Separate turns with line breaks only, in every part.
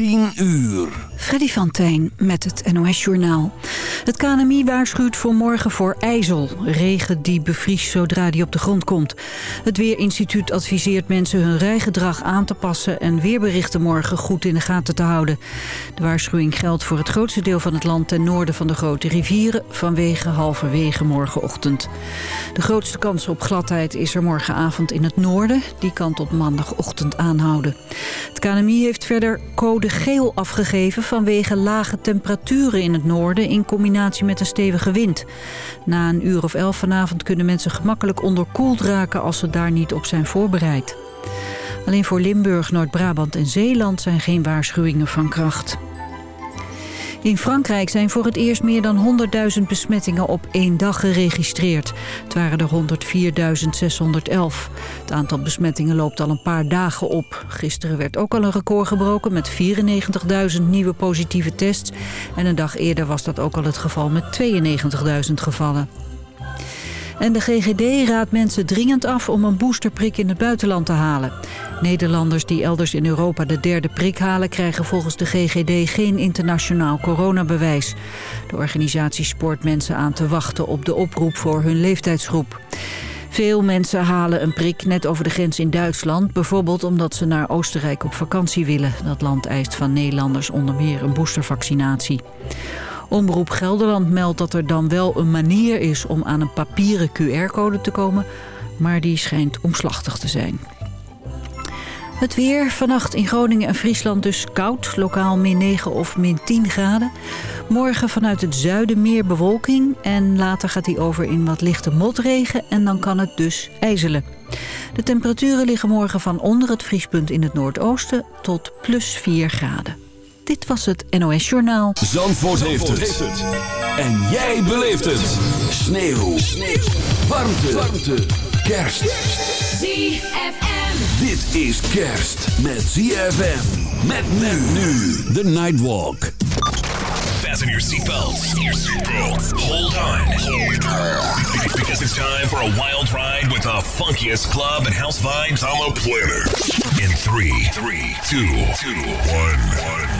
10 uur.
Freddy van Tijn met het NOS Journaal. Het KNMI waarschuwt voor morgen voor ijzel. Regen die bevriest zodra die op de grond komt. Het Weerinstituut adviseert mensen hun rijgedrag aan te passen... en weerberichten morgen goed in de gaten te houden. De waarschuwing geldt voor het grootste deel van het land... ten noorden van de grote rivieren vanwege halverwege morgenochtend. De grootste kans op gladheid is er morgenavond in het noorden. Die kan tot maandagochtend aanhouden. Het KNMI heeft verder code geel afgegeven vanwege lage temperaturen in het noorden in combinatie met een stevige wind. Na een uur of elf vanavond kunnen mensen gemakkelijk onderkoeld raken als ze daar niet op zijn voorbereid. Alleen voor Limburg, Noord-Brabant en Zeeland zijn geen waarschuwingen van kracht. In Frankrijk zijn voor het eerst meer dan 100.000 besmettingen op één dag geregistreerd. Het waren er 104.611. Het aantal besmettingen loopt al een paar dagen op. Gisteren werd ook al een record gebroken met 94.000 nieuwe positieve tests. En een dag eerder was dat ook al het geval met 92.000 gevallen. En de GGD raadt mensen dringend af om een boosterprik in het buitenland te halen. Nederlanders die elders in Europa de derde prik halen... krijgen volgens de GGD geen internationaal coronabewijs. De organisatie spoort mensen aan te wachten op de oproep voor hun leeftijdsgroep. Veel mensen halen een prik net over de grens in Duitsland... bijvoorbeeld omdat ze naar Oostenrijk op vakantie willen. Dat land eist van Nederlanders onder meer een boostervaccinatie. Omroep Gelderland meldt dat er dan wel een manier is om aan een papieren QR-code te komen... maar die schijnt omslachtig te zijn. Het weer, vannacht in Groningen en Friesland dus koud. Lokaal min 9 of min 10 graden. Morgen vanuit het zuiden meer bewolking. En later gaat die over in wat lichte motregen. En dan kan het dus ijzelen. De temperaturen liggen morgen van onder het vriespunt in het noordoosten tot plus 4 graden. Dit was het NOS Journaal.
Zandvoort, heeft, het. En jij beleeft het. Sneeuw. Sneeuw. Warmte. Warmte. Kerst.
ZFM.
Dit is kerst met ZFM. Met men nu. The Nightwalk.
Fasten your seatbelts. Hold on. Because it's time for a wild ride with the funkiest club and house vibes on the planet. In three, three, two, two, one, one.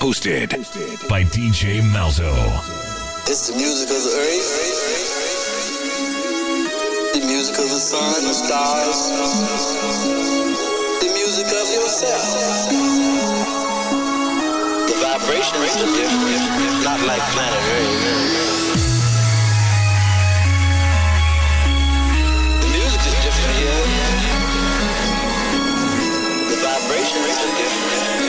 Hosted by DJ Malzo.
It's the music of the earth, the music of the sun, the stars, the music of yourself. The vibrations are different, not like planet Earth. The music is different here. The vibrations are different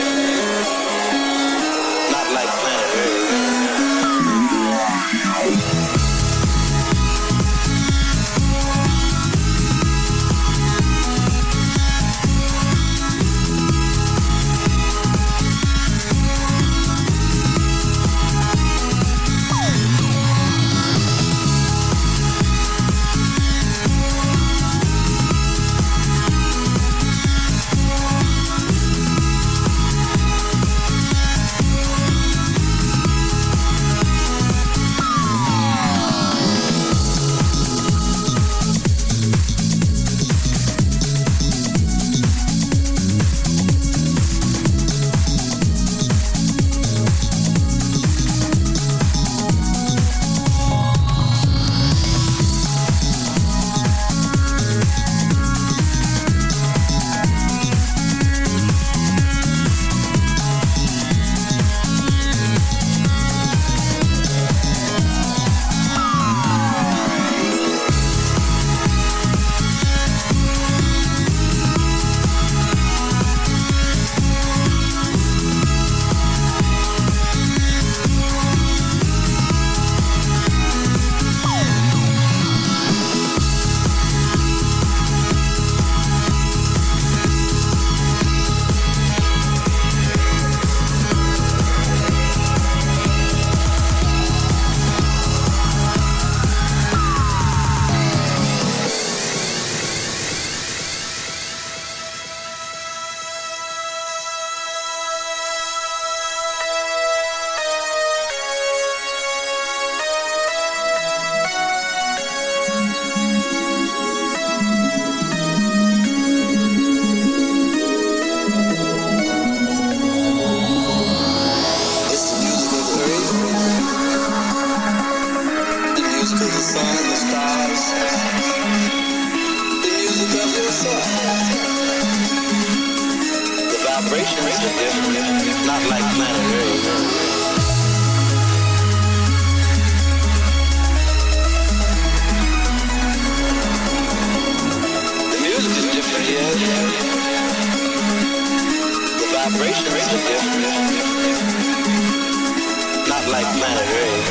like planet Earth.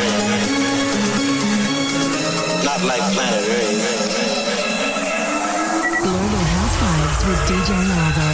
Not like planet Earth.
Global House Vibes with DJ Malzo.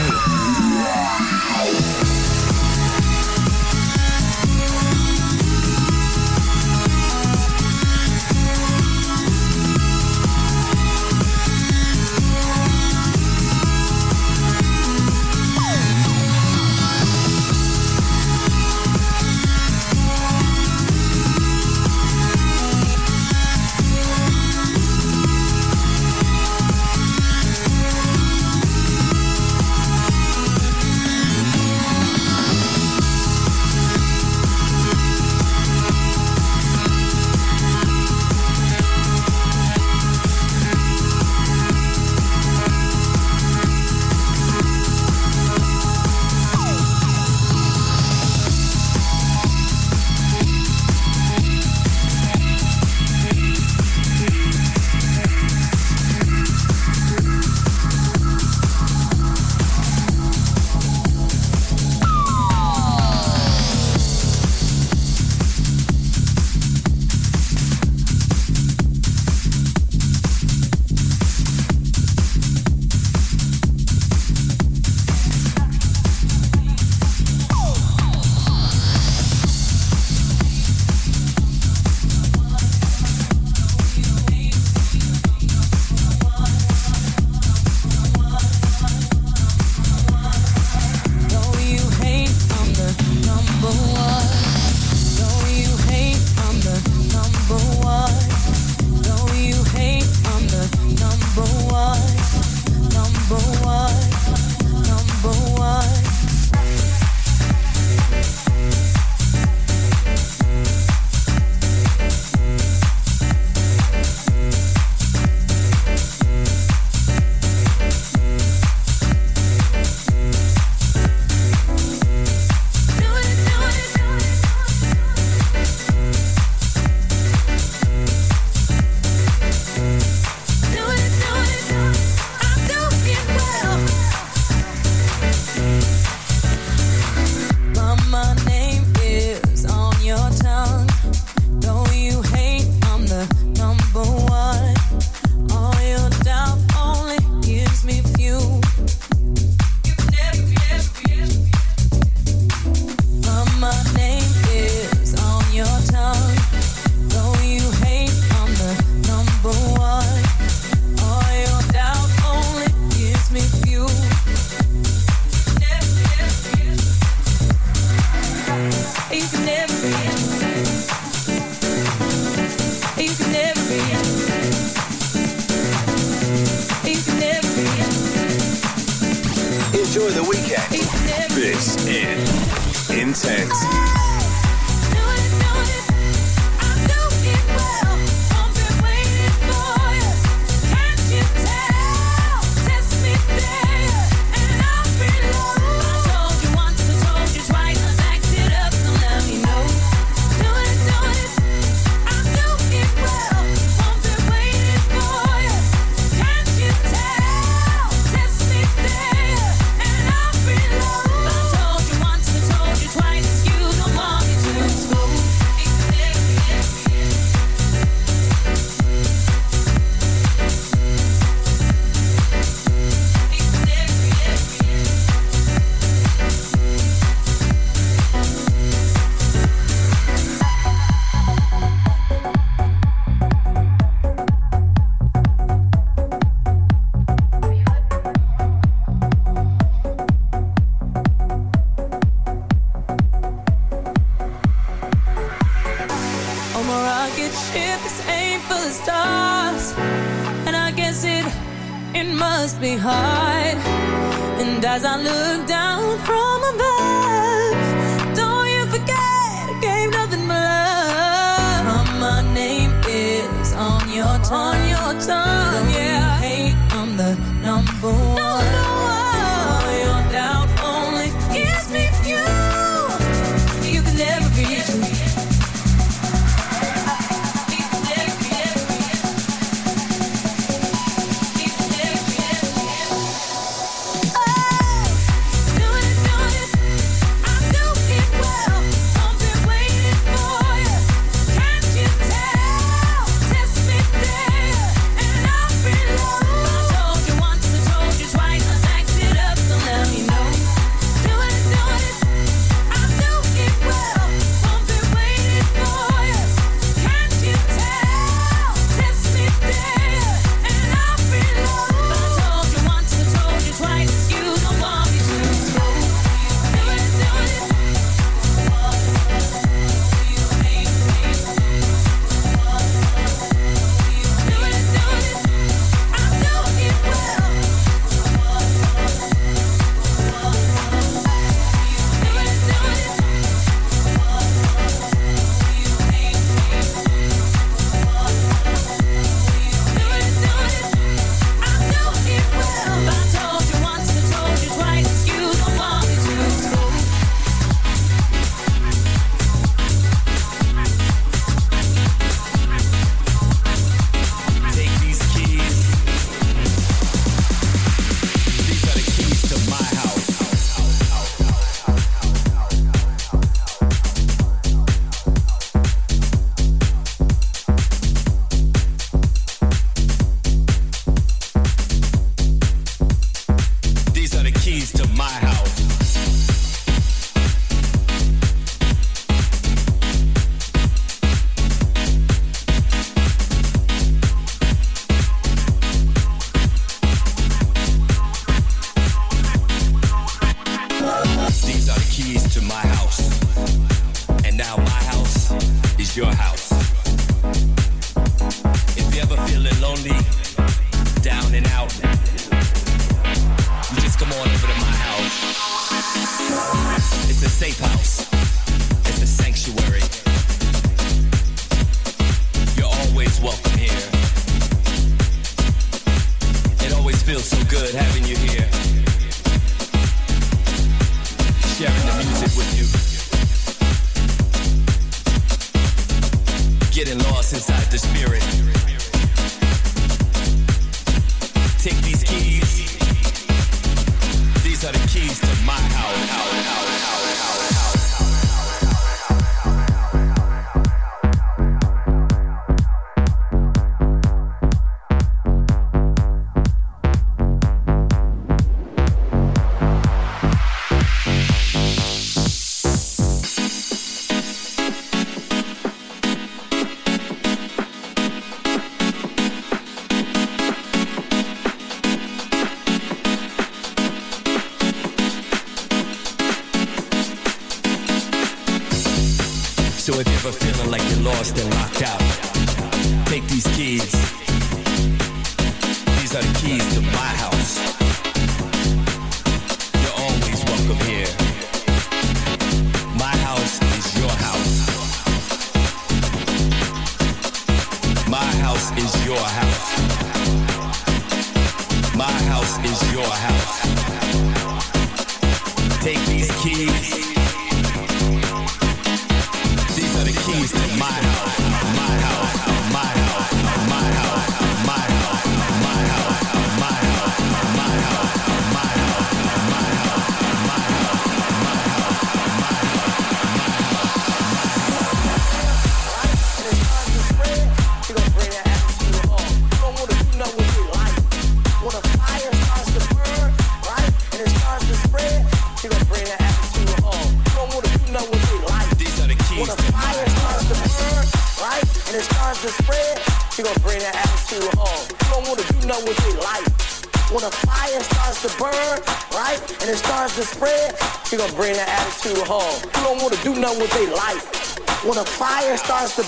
air starts to.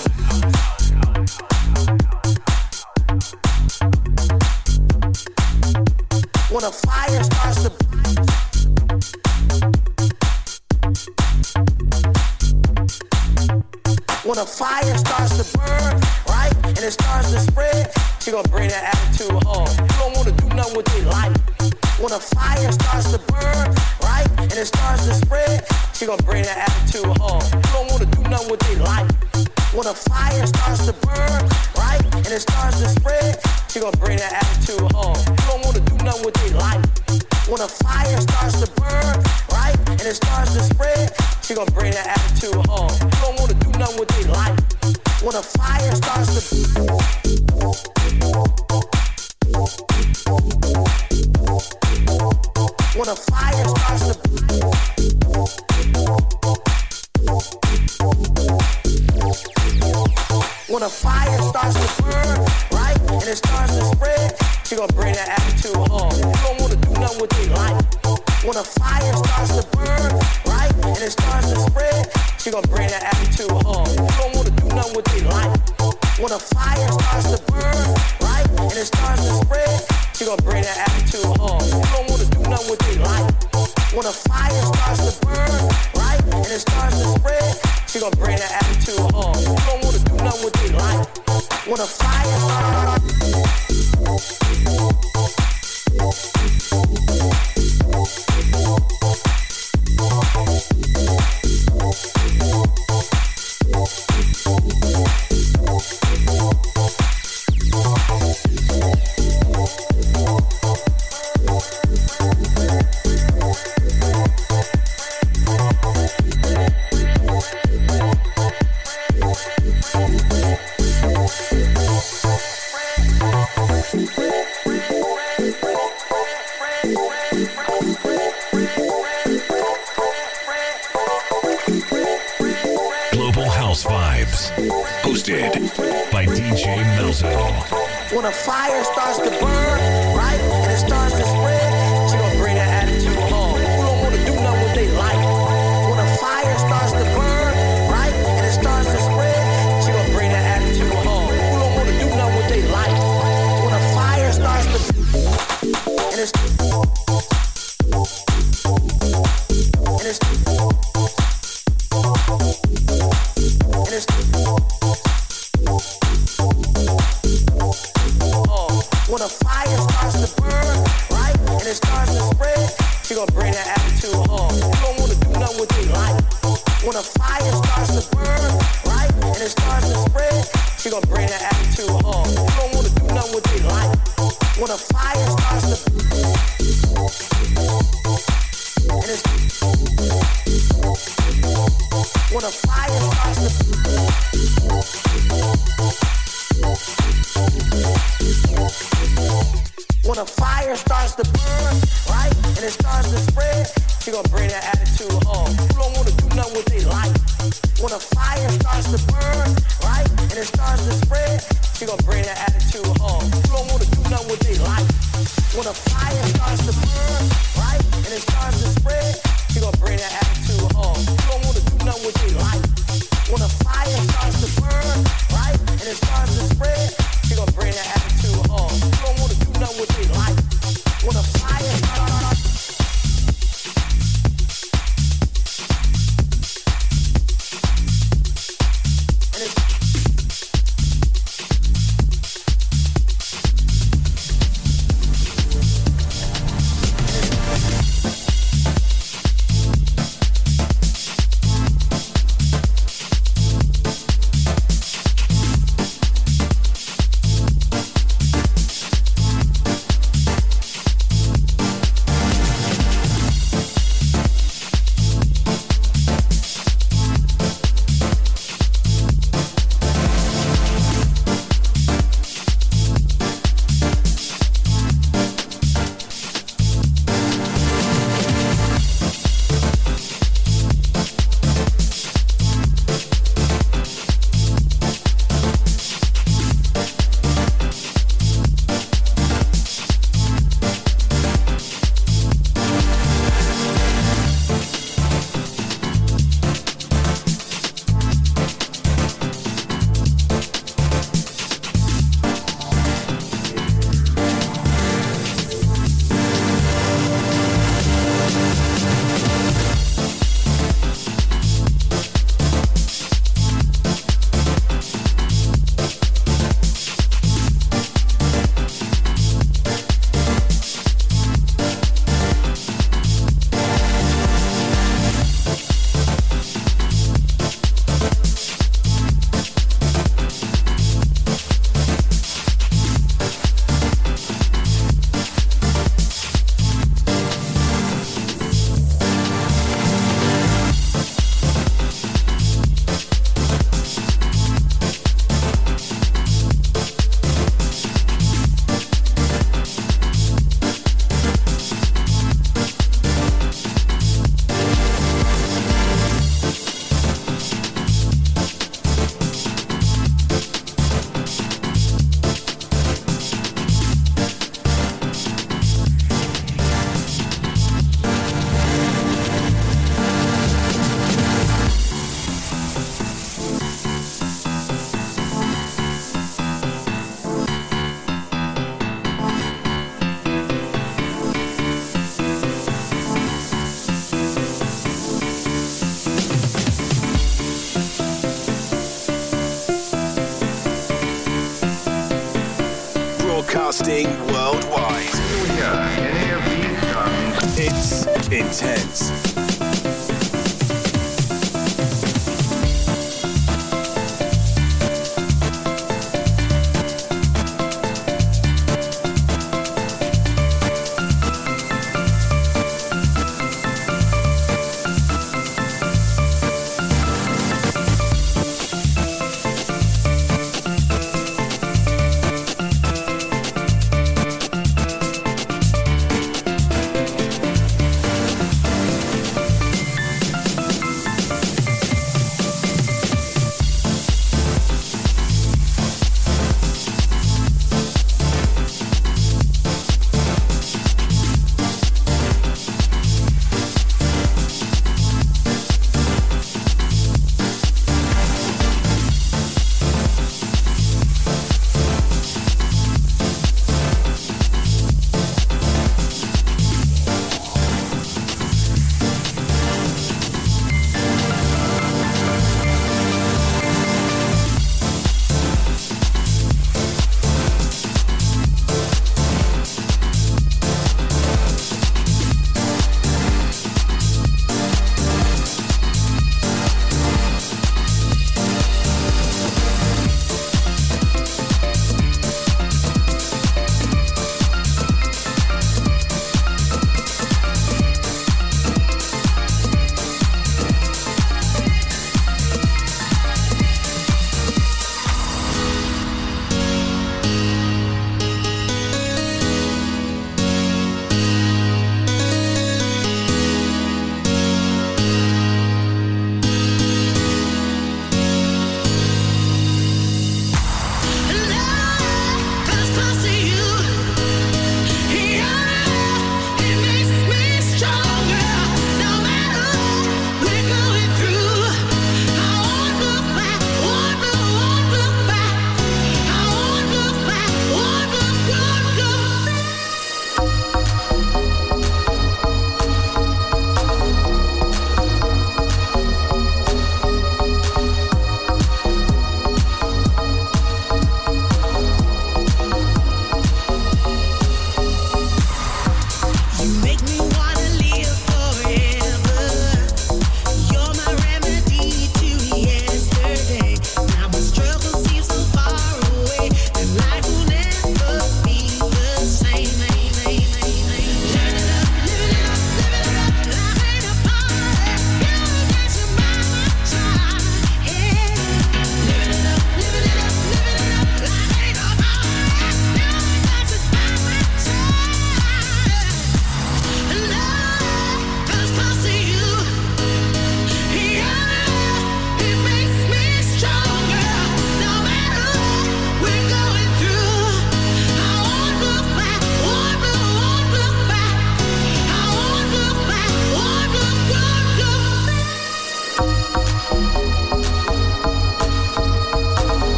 when a fire starts to when a fire starts to burn right and it starts to spread she gonna bring that attitude home. You don't want to do nothing with their life. When a fire starts to burn right and it starts to spread she gonna bring that attitude home. You don't want to do nothing with their life when a fire starts to burn, right, and it starts to spread, you're gonna bring that attitude home. You don't wanna do nothing with their life. When a fire starts to burn, right, and it starts to spread, you're gonna bring that attitude home. You don't wanna do nothing with their life. When a fire starts to burn,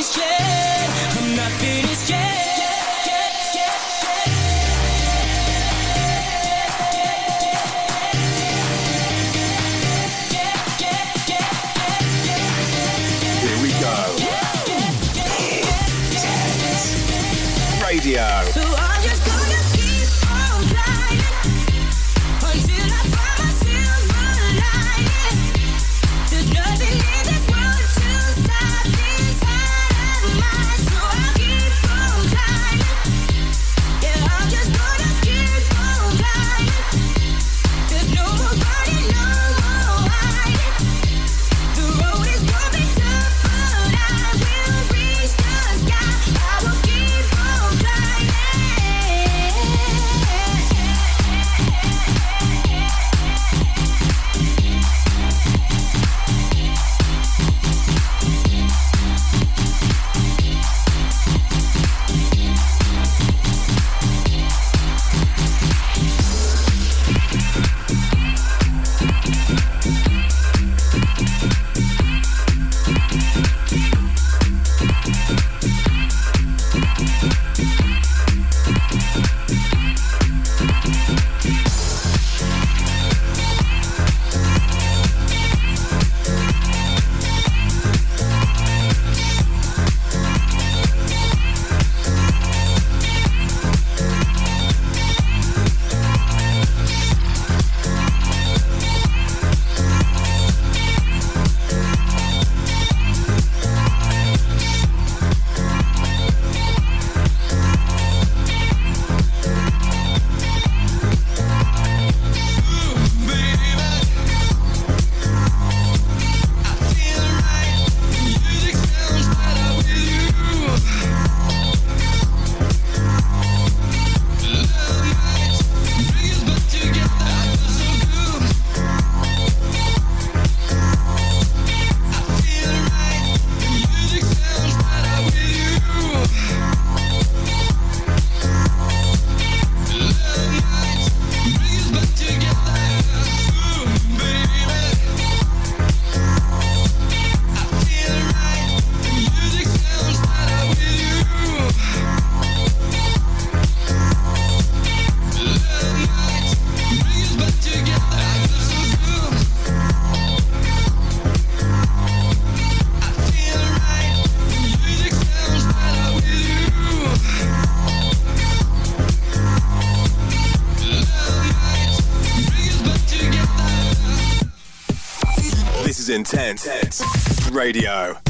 always change. Intense Radio.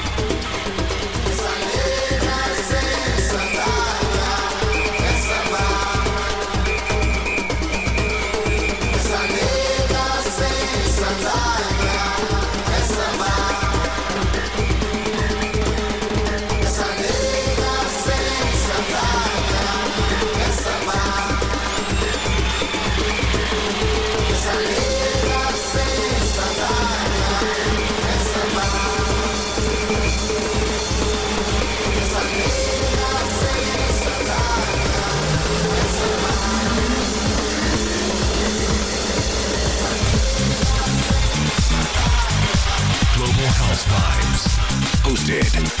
did.